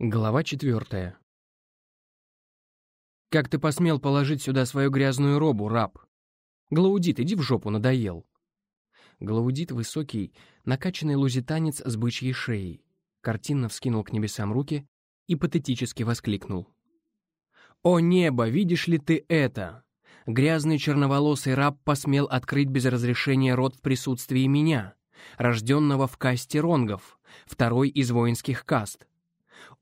Глава четвертая. «Как ты посмел положить сюда свою грязную робу, раб? Глаудит, иди в жопу, надоел!» Глаудит — высокий, накачанный лузитанец с бычьей шеей. Картинно вскинул к небесам руки и патетически воскликнул. «О небо, видишь ли ты это? Грязный черноволосый раб посмел открыть без разрешения рот в присутствии меня, рожденного в касте ронгов, второй из воинских каст.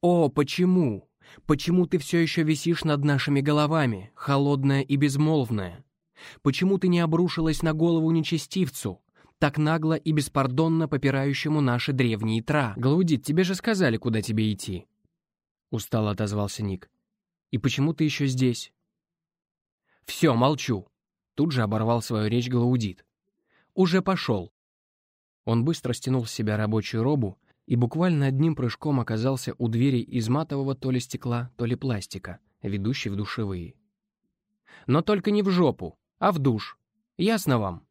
О, почему? Почему ты все еще висишь над нашими головами, холодная и безмолвная? Почему ты не обрушилась на голову нечестивцу, так нагло и беспардонно попирающему наши древние тра? Галудит, тебе же сказали, куда тебе идти. Устало отозвался Ник. И почему ты еще здесь? Все, молчу. Тут же оборвал свою речь Галаудит. Уже пошел. Он быстро стянул с себя рабочую робу и буквально одним прыжком оказался у двери из матового то ли стекла, то ли пластика, ведущей в душевые. «Но только не в жопу, а в душ. Ясно вам?»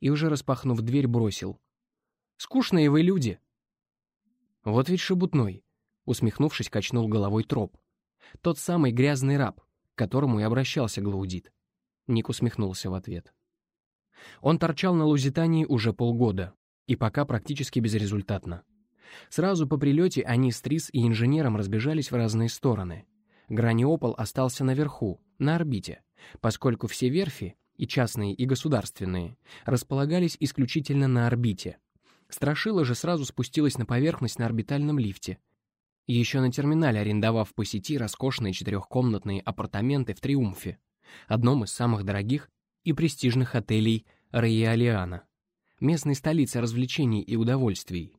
И уже распахнув дверь, бросил. «Скучные вы люди!» «Вот ведь шебутной!» Усмехнувшись, качнул головой троп. «Тот самый грязный раб, к которому и обращался Глаудит». Ник усмехнулся в ответ. Он торчал на Лузитании уже полгода, и пока практически безрезультатно. Сразу по прилете они с Трис и инженером разбежались в разные стороны. Граниопол остался наверху, на орбите, поскольку все верфи, и частные, и государственные, располагались исключительно на орбите. Страшила же сразу спустилась на поверхность на орбитальном лифте. Еще на терминале арендовав по сети роскошные четырехкомнатные апартаменты в Триумфе, одном из самых дорогих и престижных отелей Рейалиана, местной столицы развлечений и удовольствий.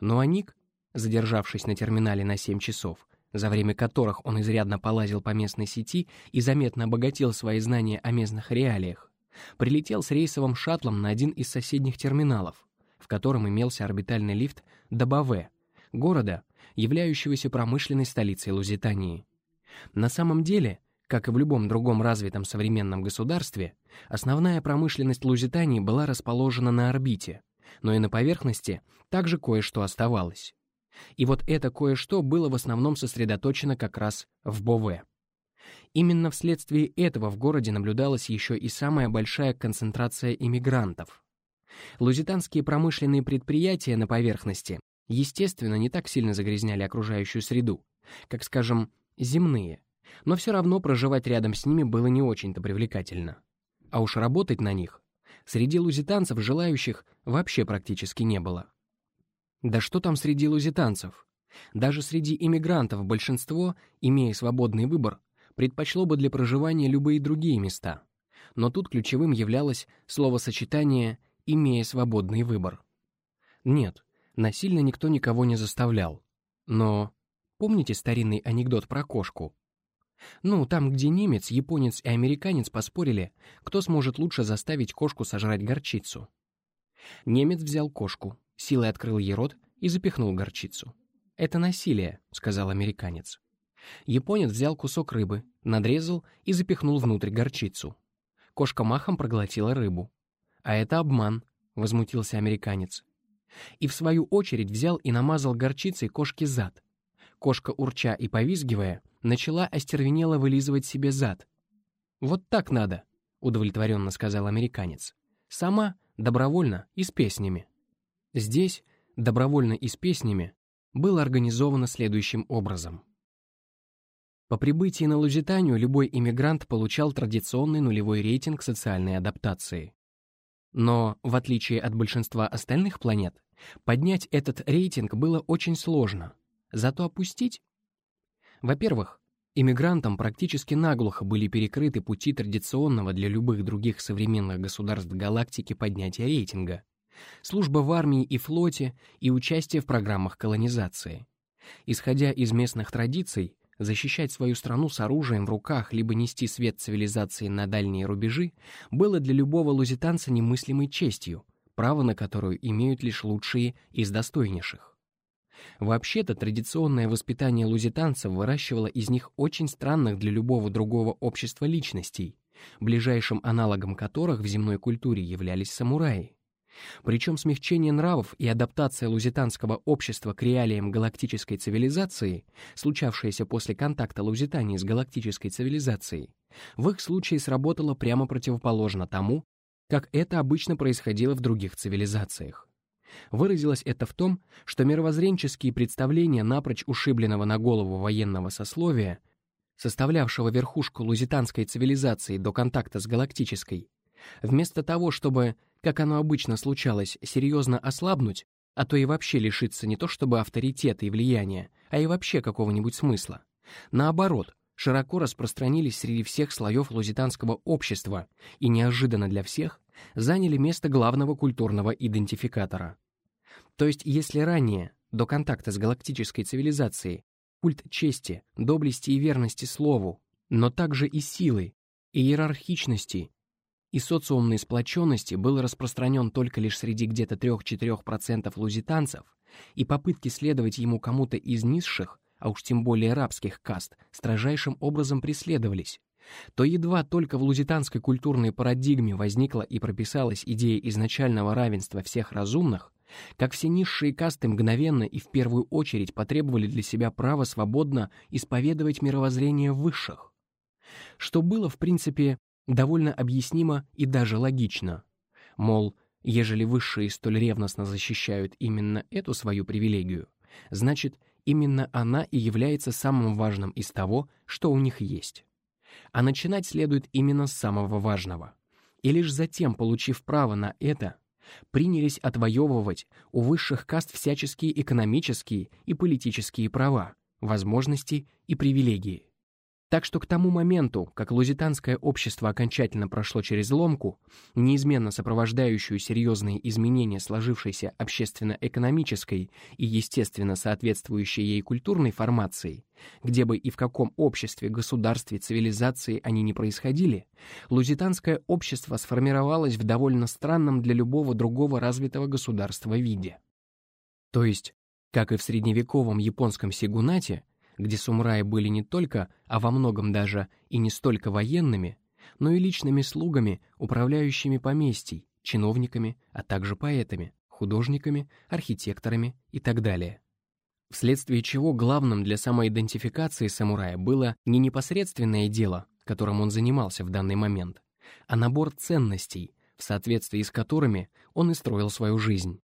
Ну а Ник, задержавшись на терминале на 7 часов, за время которых он изрядно полазил по местной сети и заметно обогатил свои знания о местных реалиях, прилетел с рейсовым шаттлом на один из соседних терминалов, в котором имелся орбитальный лифт до Баве, города, являющегося промышленной столицей Лузитании. На самом деле, как и в любом другом развитом современном государстве, основная промышленность Лузитании была расположена на орбите, но и на поверхности также кое-что оставалось. И вот это кое-что было в основном сосредоточено как раз в Бове. Именно вследствие этого в городе наблюдалась еще и самая большая концентрация иммигрантов. Лузитанские промышленные предприятия на поверхности, естественно, не так сильно загрязняли окружающую среду, как, скажем, земные, но все равно проживать рядом с ними было не очень-то привлекательно. А уж работать на них Среди лузитанцев желающих вообще практически не было. Да что там среди лузитанцев? Даже среди иммигрантов большинство, имея свободный выбор, предпочло бы для проживания любые другие места. Но тут ключевым являлось словосочетание «имея свободный выбор». Нет, насильно никто никого не заставлял. Но помните старинный анекдот про кошку? Ну, там, где немец, японец и американец поспорили, кто сможет лучше заставить кошку сожрать горчицу. Немец взял кошку, силой открыл ей рот и запихнул горчицу. «Это насилие», — сказал американец. Японец взял кусок рыбы, надрезал и запихнул внутрь горчицу. Кошка махом проглотила рыбу. «А это обман», — возмутился американец. И в свою очередь взял и намазал горчицей кошке зад. Кошка, урча и повизгивая, начала остервенело вылизывать себе зад. «Вот так надо», — удовлетворенно сказал американец. «Сама, добровольно и с песнями». Здесь, добровольно и с песнями, было организовано следующим образом. По прибытии на Лузитанию любой иммигрант получал традиционный нулевой рейтинг социальной адаптации. Но, в отличие от большинства остальных планет, поднять этот рейтинг было очень сложно, зато опустить во-первых, иммигрантам практически наглухо были перекрыты пути традиционного для любых других современных государств галактики поднятия рейтинга, служба в армии и флоте и участие в программах колонизации. Исходя из местных традиций, защищать свою страну с оружием в руках либо нести свет цивилизации на дальние рубежи было для любого лузитанца немыслимой честью, право на которую имеют лишь лучшие из достойнейших. Вообще-то традиционное воспитание лузитанцев выращивало из них очень странных для любого другого общества личностей, ближайшим аналогом которых в земной культуре являлись самураи. Причем смягчение нравов и адаптация лузитанского общества к реалиям галактической цивилизации, случавшееся после контакта Лузитании с галактической цивилизацией, в их случае сработало прямо противоположно тому, как это обычно происходило в других цивилизациях. Выразилось это в том, что мировоззренческие представления напрочь ушибленного на голову военного сословия, составлявшего верхушку лузитанской цивилизации до контакта с галактической, вместо того, чтобы как оно обычно случалось, серьезно ослабнуть, а то и вообще лишиться не то чтобы авторитета и влияния, а и вообще какого-нибудь смысла. Наоборот, широко распространились среди всех слоев лузитанского общества и неожиданно для всех заняли место главного культурного идентификатора. То есть если ранее, до контакта с галактической цивилизацией, культ чести, доблести и верности слову, но также и силы, и иерархичности и социумной сплоченности был распространен только лишь среди где-то 3-4% лузитанцев, и попытки следовать ему кому-то из низших, а уж тем более рабских каст, строжайшим образом преследовались, то едва только в лузитанской культурной парадигме возникла и прописалась идея изначального равенства всех разумных, как все низшие касты мгновенно и в первую очередь потребовали для себя права свободно исповедовать мировоззрение высших. Что было, в принципе, довольно объяснимо и даже логично. Мол, ежели высшие столь ревностно защищают именно эту свою привилегию, значит, именно она и является самым важным из того, что у них есть. А начинать следует именно с самого важного. И лишь затем, получив право на это, принялись отвоевывать у высших каст всяческие экономические и политические права, возможности и привилегии. Так что к тому моменту, как лузитанское общество окончательно прошло через ломку, неизменно сопровождающую серьезные изменения сложившейся общественно-экономической и, естественно, соответствующей ей культурной формации, где бы и в каком обществе, государстве, цивилизации они не происходили, лузитанское общество сформировалось в довольно странном для любого другого развитого государства виде. То есть, как и в средневековом японском сигунате, где сумраи были не только, а во многом даже и не столько военными, но и личными слугами, управляющими поместий, чиновниками, а также поэтами, художниками, архитекторами и так далее. Вследствие чего главным для самоидентификации самурая было не непосредственное дело, которым он занимался в данный момент, а набор ценностей, в соответствии с которыми он и строил свою жизнь.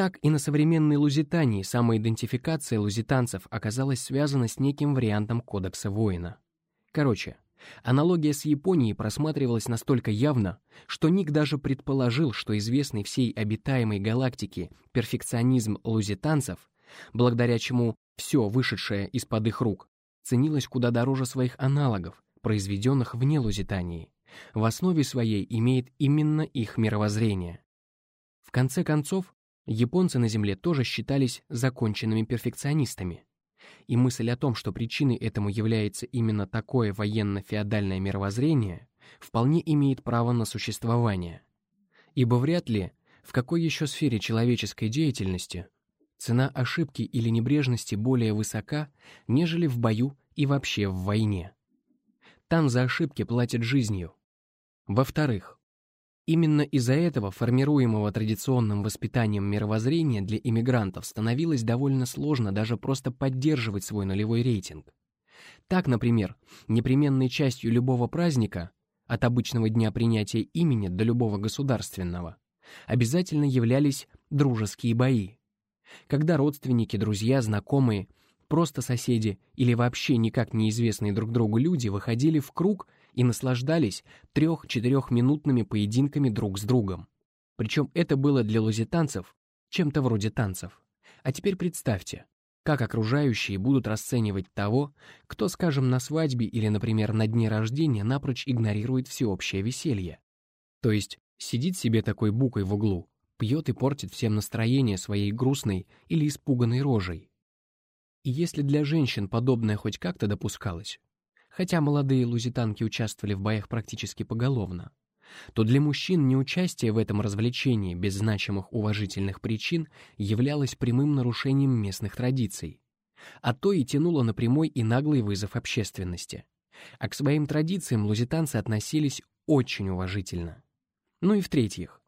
Так и на современной Лузитании самоидентификация лузитанцев оказалась связана с неким вариантом кодекса воина. Короче, аналогия с Японией просматривалась настолько явно, что Ник даже предположил, что известный всей обитаемой галактике перфекционизм лузитанцев, благодаря чему все вышедшее из-под их рук, ценилось куда дороже своих аналогов, произведенных вне Лузитании, в основе своей имеет именно их мировоззрение. В конце концов, Японцы на Земле тоже считались законченными перфекционистами. И мысль о том, что причиной этому является именно такое военно-феодальное мировоззрение, вполне имеет право на существование. Ибо вряд ли, в какой еще сфере человеческой деятельности, цена ошибки или небрежности более высока, нежели в бою и вообще в войне. Там за ошибки платят жизнью. Во-вторых, Именно из-за этого формируемого традиционным воспитанием мировоззрения для иммигрантов становилось довольно сложно даже просто поддерживать свой нулевой рейтинг. Так, например, непременной частью любого праздника, от обычного дня принятия имени до любого государственного, обязательно являлись дружеские бои. Когда родственники, друзья, знакомые, просто соседи или вообще никак неизвестные друг другу люди выходили в круг – и наслаждались трех-четырехминутными поединками друг с другом. Причем это было для лузитанцев чем-то вроде танцев. А теперь представьте, как окружающие будут расценивать того, кто, скажем, на свадьбе или, например, на дне рождения напрочь игнорирует всеобщее веселье. То есть сидит себе такой букой в углу, пьет и портит всем настроение своей грустной или испуганной рожей. И если для женщин подобное хоть как-то допускалось, хотя молодые лузитанки участвовали в боях практически поголовно, то для мужчин неучастие в этом развлечении без значимых уважительных причин являлось прямым нарушением местных традиций, а то и тянуло на прямой и наглый вызов общественности. А к своим традициям лузитанцы относились очень уважительно. Ну и в-третьих,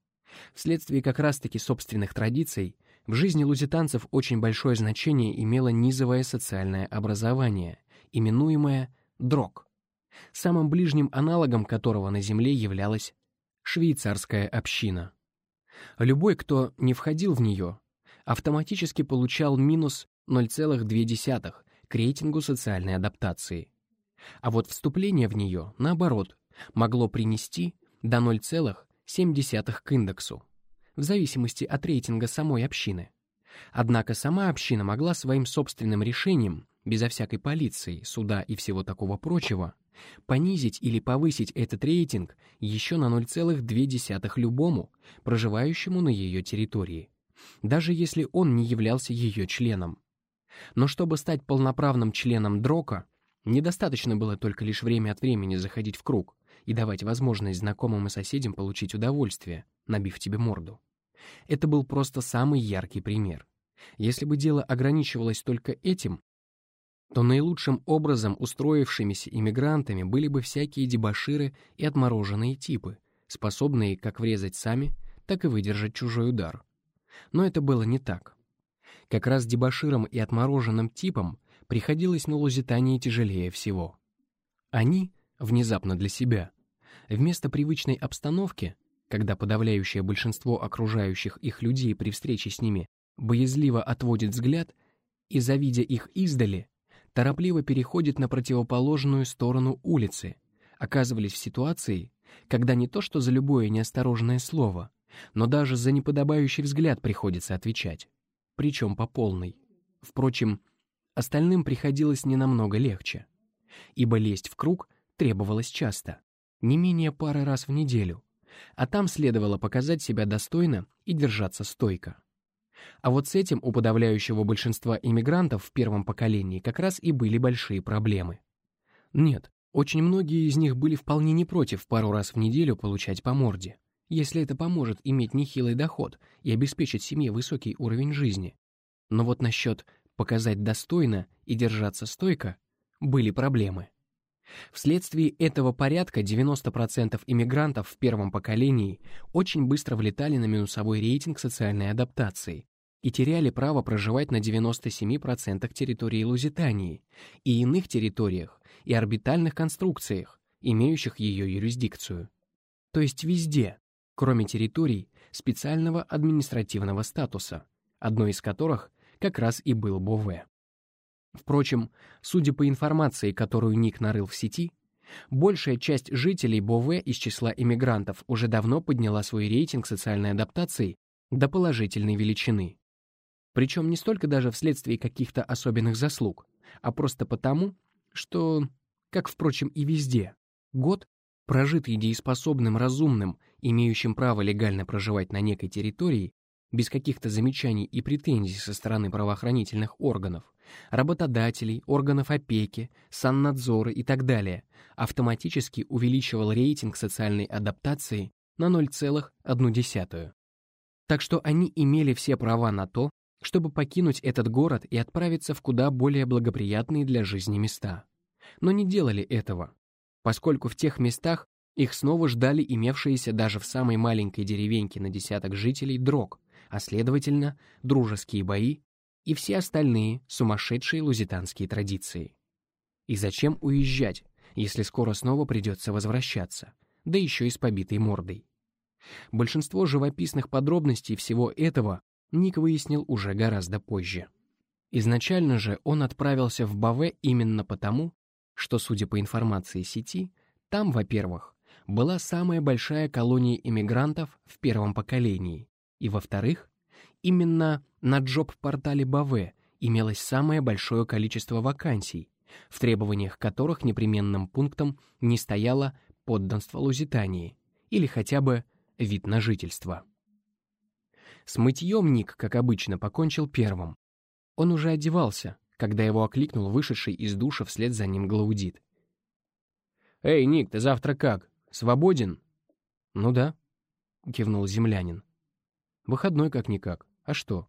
Вследствие как раз-таки собственных традиций, в жизни лузитанцев очень большое значение имело низовое социальное образование, именуемое дрог, самым ближним аналогом которого на земле являлась швейцарская община. Любой, кто не входил в нее, автоматически получал минус 0,2 к рейтингу социальной адаптации. А вот вступление в нее, наоборот, могло принести до 0,7 к индексу, в зависимости от рейтинга самой общины. Однако сама община могла своим собственным решением, безо всякой полиции, суда и всего такого прочего, понизить или повысить этот рейтинг еще на 0,2 любому, проживающему на ее территории, даже если он не являлся ее членом. Но чтобы стать полноправным членом Дрока, недостаточно было только лишь время от времени заходить в круг и давать возможность знакомым и соседям получить удовольствие, набив тебе морду. Это был просто самый яркий пример. Если бы дело ограничивалось только этим, то наилучшим образом устроившимися иммигрантами были бы всякие дебоширы и отмороженные типы, способные как врезать сами, так и выдержать чужой удар. Но это было не так. Как раз дебоширам и отмороженным типам приходилось на Лузитании тяжелее всего. Они, внезапно для себя, вместо привычной обстановки, когда подавляющее большинство окружающих их людей при встрече с ними боязливо отводит взгляд и, завидя их издали, торопливо переходит на противоположную сторону улицы, оказывались в ситуации, когда не то что за любое неосторожное слово, но даже за неподобающий взгляд приходится отвечать, причем по полной. Впрочем, остальным приходилось не намного легче, ибо лезть в круг требовалось часто, не менее пары раз в неделю, а там следовало показать себя достойно и держаться стойко. А вот с этим у подавляющего большинства иммигрантов в первом поколении как раз и были большие проблемы. Нет, очень многие из них были вполне не против пару раз в неделю получать по морде, если это поможет иметь нехилый доход и обеспечить семье высокий уровень жизни. Но вот насчет показать достойно и держаться стойко были проблемы. Вследствие этого порядка 90% иммигрантов в первом поколении очень быстро влетали на минусовой рейтинг социальной адаптации и теряли право проживать на 97% территории Лузитании и иных территориях и орбитальных конструкциях, имеющих ее юрисдикцию. То есть везде, кроме территорий специального административного статуса, одной из которых как раз и был Бове. Впрочем, судя по информации, которую Ник нарыл в сети, большая часть жителей Бове из числа иммигрантов уже давно подняла свой рейтинг социальной адаптации до положительной величины. Причем не столько даже вследствие каких-то особенных заслуг, а просто потому, что, как, впрочем, и везде, год, прожитый дееспособным разумным, имеющим право легально проживать на некой территории, без каких-то замечаний и претензий со стороны правоохранительных органов, работодателей, органов опеки, саннадзора и так далее, автоматически увеличивал рейтинг социальной адаптации на 0,1. Так что они имели все права на то, чтобы покинуть этот город и отправиться в куда более благоприятные для жизни места. Но не делали этого, поскольку в тех местах их снова ждали имевшиеся даже в самой маленькой деревеньке на десяток жителей дрог, а следовательно, дружеские бои и все остальные сумасшедшие лузитанские традиции. И зачем уезжать, если скоро снова придется возвращаться, да еще и с побитой мордой? Большинство живописных подробностей всего этого Ник выяснил уже гораздо позже. Изначально же он отправился в Баве именно потому, что, судя по информации сети, там, во-первых, была самая большая колония иммигрантов в первом поколении, и, во-вторых, именно на джоб-портале Баве имелось самое большое количество вакансий, в требованиях которых непременным пунктом не стояло подданство Лузитании или хотя бы вид на жительство. С мытьем Ник, как обычно, покончил первым. Он уже одевался, когда его окликнул вышедший из душа вслед за ним Глаудит. «Эй, Ник, ты завтра как? Свободен?» «Ну да», — кивнул землянин. «Выходной как-никак. А что?»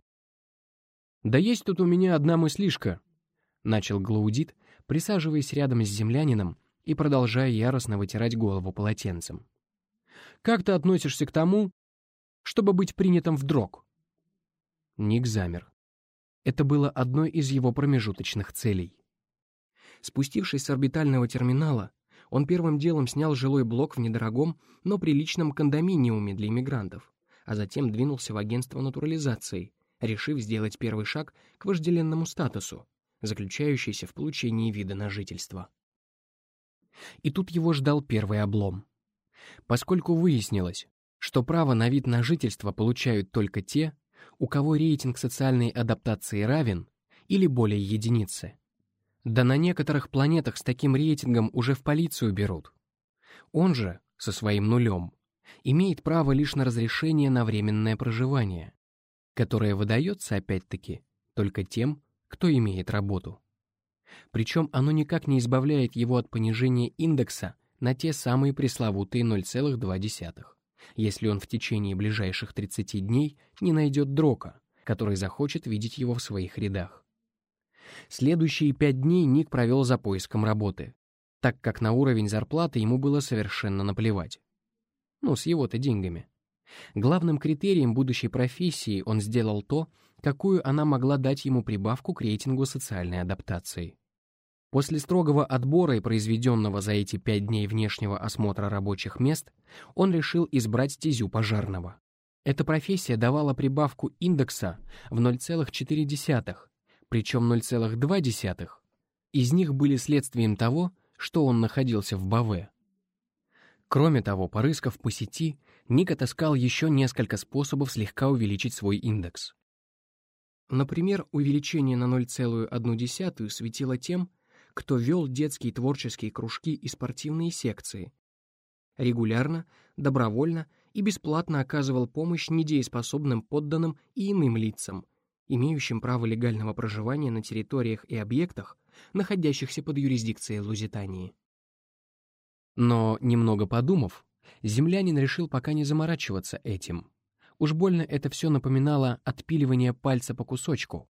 «Да есть тут у меня одна мыслишка», — начал Глаудит, присаживаясь рядом с землянином и продолжая яростно вытирать голову полотенцем. «Как ты относишься к тому, чтобы быть принятым в дрог. Ник замер. Это было одной из его промежуточных целей. Спустившись с орбитального терминала, он первым делом снял жилой блок в недорогом, но приличном кондоминиуме для иммигрантов, а затем двинулся в агентство натурализации, решив сделать первый шаг к вожделенному статусу, заключающийся в получении вида на жительство. И тут его ждал первый облом. Поскольку выяснилось, что право на вид на жительство получают только те, у кого рейтинг социальной адаптации равен или более единицы, да на некоторых планетах с таким рейтингом уже в полицию берут. Он же, со своим нулем, имеет право лишь на разрешение на временное проживание, которое выдается, опять-таки, только тем, кто имеет работу. Причем оно никак не избавляет его от понижения индекса на те самые пресловутые 0,2, если он в течение ближайших 30 дней не найдет дрока, который захочет видеть его в своих рядах. Следующие пять дней Ник провел за поиском работы, так как на уровень зарплаты ему было совершенно наплевать. Ну, с его-то деньгами. Главным критерием будущей профессии он сделал то, какую она могла дать ему прибавку к рейтингу социальной адаптации. После строгого отбора и произведенного за эти пять дней внешнего осмотра рабочих мест, он решил избрать стезю пожарного. Эта профессия давала прибавку индекса в 0,4, причем 0,2 из них были следствием того, что он находился в Баве. Кроме того, порыскав по сети, Ник отыскал еще несколько способов слегка увеличить свой индекс. Например, увеличение на 0,1 светило тем, кто вел детские творческие кружки и спортивные секции, регулярно, добровольно и бесплатно оказывал помощь недееспособным подданным и иным лицам, имеющим право легального проживания на территориях и объектах, находящихся под юрисдикцией Лузитании. Но, немного подумав, землянин решил пока не заморачиваться этим. Уж больно это все напоминало отпиливание пальца по кусочку.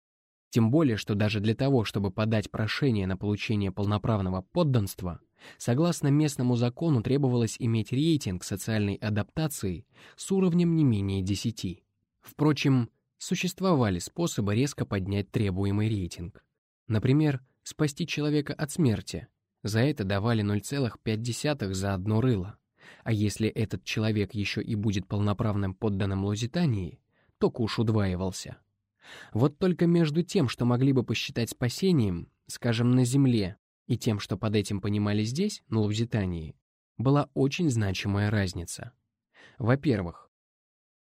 Тем более, что даже для того, чтобы подать прошение на получение полноправного подданства, согласно местному закону требовалось иметь рейтинг социальной адаптации с уровнем не менее 10. Впрочем, Существовали способы резко поднять требуемый рейтинг. Например, спасти человека от смерти. За это давали 0,5 за одно рыло. А если этот человек еще и будет полноправным подданным Лузитании, то куш удваивался. Вот только между тем, что могли бы посчитать спасением, скажем, на Земле, и тем, что под этим понимали здесь, на Лузитании, была очень значимая разница. Во-первых,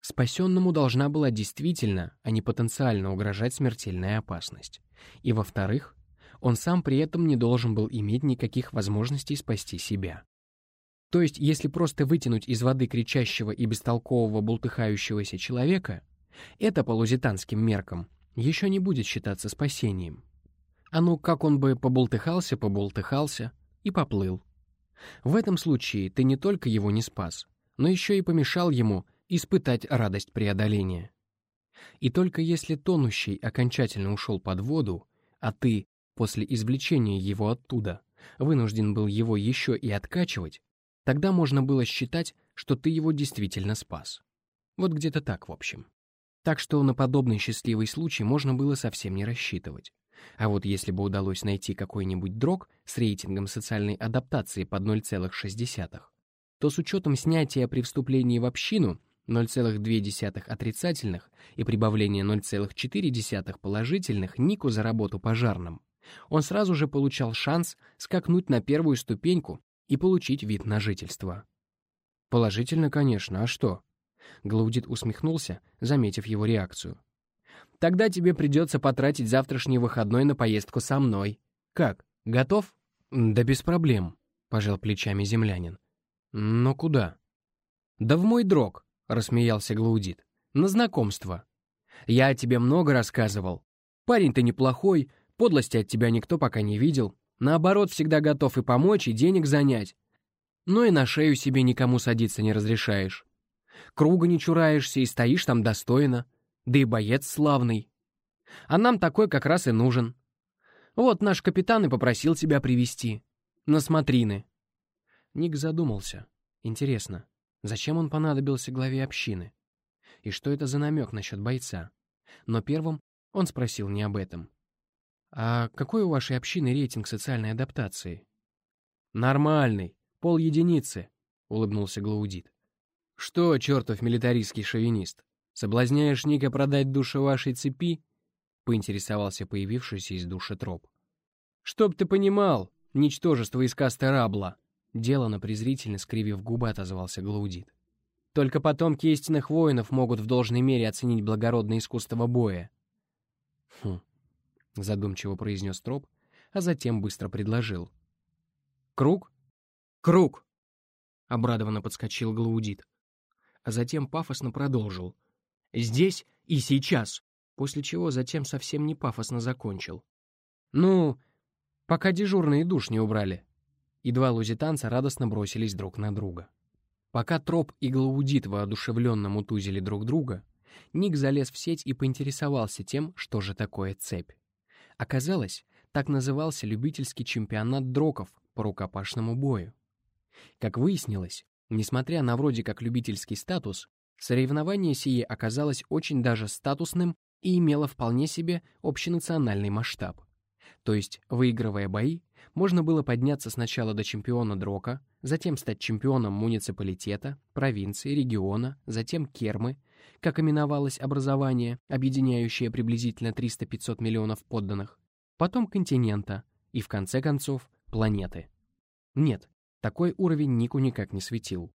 Спасенному должна была действительно, а не потенциально угрожать смертельная опасность. И во-вторых, он сам при этом не должен был иметь никаких возможностей спасти себя. То есть, если просто вытянуть из воды кричащего и бестолкового бултыхающегося человека, это по лузитанским меркам еще не будет считаться спасением. А ну, как он бы побултыхался, побултыхался и поплыл. В этом случае ты не только его не спас, но еще и помешал ему испытать радость преодоления. И только если тонущий окончательно ушел под воду, а ты, после извлечения его оттуда, вынужден был его еще и откачивать, тогда можно было считать, что ты его действительно спас. Вот где-то так, в общем. Так что на подобный счастливый случай можно было совсем не рассчитывать. А вот если бы удалось найти какой-нибудь дрог с рейтингом социальной адаптации под 0,6, то с учетом снятия при вступлении в общину 0,2 отрицательных и прибавление 0,4 положительных Нику за работу пожарным, он сразу же получал шанс скакнуть на первую ступеньку и получить вид на жительство. Положительно, конечно, а что? Глаудит усмехнулся, заметив его реакцию. Тогда тебе придется потратить завтрашний выходной на поездку со мной. Как, готов? Да без проблем, пожал плечами землянин. Но куда? Да в мой дрог, рассмеялся Глаудит. «На знакомство. Я о тебе много рассказывал. Парень ты неплохой, подлости от тебя никто пока не видел. Наоборот, всегда готов и помочь, и денег занять. Но и на шею себе никому садиться не разрешаешь. Круга не чураешься и стоишь там достойно. Да и боец славный. А нам такой как раз и нужен. Вот наш капитан и попросил тебя привести На смотрины». Ник задумался. Интересно, Зачем он понадобился главе общины? и что это за намек насчет бойца. Но первым он спросил не об этом. «А какой у вашей общины рейтинг социальной адаптации?» «Нормальный, пол единицы», — улыбнулся Глаудит. «Что, чертов милитаристский шовинист, соблазняешь Ника продать душу вашей цепи?» — поинтересовался появившийся из души троп. «Чтоб ты понимал, ничтожество из касты Рабла!» Делано презрительно скривив губы, отозвался Глаудит. «Только потомки истинных воинов могут в должной мере оценить благородное искусство боя». «Хм», — задумчиво произнес троп, а затем быстро предложил. «Круг?» «Круг!» — обрадованно подскочил Глаудит. А затем пафосно продолжил. «Здесь и сейчас!» После чего затем совсем не пафосно закончил. «Ну, пока дежурные душ не убрали». И два лузитанца радостно бросились друг на друга. Пока Троп и Глаудит воодушевленно мутузили друг друга, Ник залез в сеть и поинтересовался тем, что же такое цепь. Оказалось, так назывался любительский чемпионат дроков по рукопашному бою. Как выяснилось, несмотря на вроде как любительский статус, соревнование сие оказалось очень даже статусным и имело вполне себе общенациональный масштаб. То есть, выигрывая бои, можно было подняться сначала до чемпиона Дрока, затем стать чемпионом муниципалитета, провинции, региона, затем кермы, как именовалось образование, объединяющее приблизительно 300-500 миллионов подданных, потом континента и, в конце концов, планеты. Нет, такой уровень Нику никак не светил.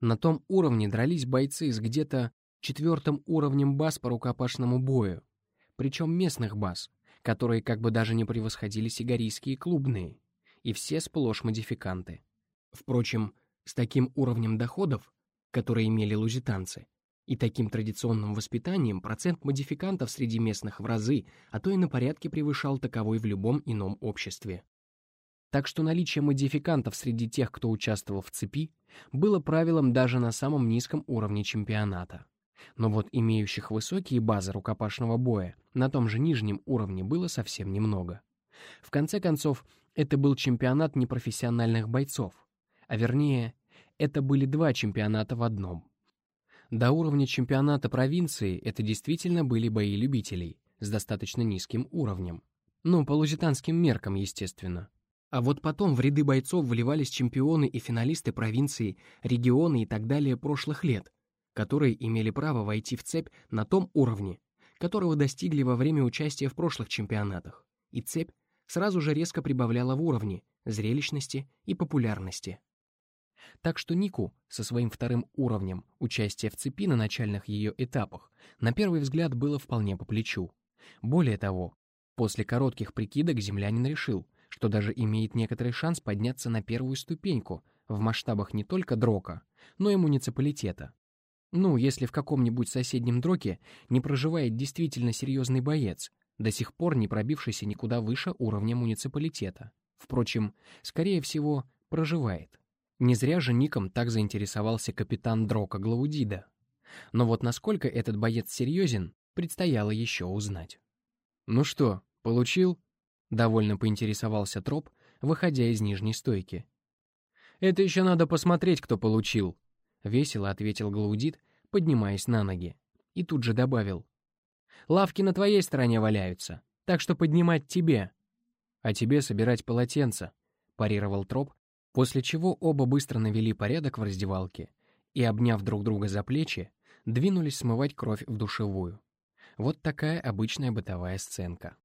На том уровне дрались бойцы с где-то четвертым уровнем баз по рукопашному бою, причем местных баз, которые как бы даже не превосходили сигарийские клубные, и все сплошь модификанты. Впрочем, с таким уровнем доходов, которые имели лузитанцы, и таким традиционным воспитанием процент модификантов среди местных в разы, а то и на порядке превышал таковой в любом ином обществе. Так что наличие модификантов среди тех, кто участвовал в цепи, было правилом даже на самом низком уровне чемпионата. Но вот имеющих высокие базы рукопашного боя на том же нижнем уровне было совсем немного. В конце концов, это был чемпионат непрофессиональных бойцов, а вернее, это были два чемпионата в одном. До уровня чемпионата провинции это действительно были бои любителей с достаточно низким уровнем. Ну, по лузитанским меркам, естественно. А вот потом в ряды бойцов вливались чемпионы и финалисты провинции, регионы и так далее прошлых лет, которые имели право войти в цепь на том уровне, которого достигли во время участия в прошлых чемпионатах, и цепь сразу же резко прибавляла в уровне, зрелищности и популярности. Так что Нику со своим вторым уровнем участия в цепи на начальных ее этапах на первый взгляд было вполне по плечу. Более того, после коротких прикидок землянин решил, что даже имеет некоторый шанс подняться на первую ступеньку в масштабах не только Дрока, но и муниципалитета. Ну, если в каком-нибудь соседнем дроке не проживает действительно серьезный боец, до сих пор не пробившийся никуда выше уровня муниципалитета. Впрочем, скорее всего, проживает. Не зря же ником так заинтересовался капитан Дрока Глаудида. Но вот насколько этот боец серьезен, предстояло еще узнать. «Ну что, получил?» — довольно поинтересовался Троп, выходя из нижней стойки. «Это еще надо посмотреть, кто получил», — весело ответил Глаудит, поднимаясь на ноги. И тут же добавил. «Лавки на твоей стороне валяются, так что поднимать тебе». «А тебе собирать полотенца», — парировал Троп, после чего оба быстро навели порядок в раздевалке и, обняв друг друга за плечи, двинулись смывать кровь в душевую. Вот такая обычная бытовая сценка.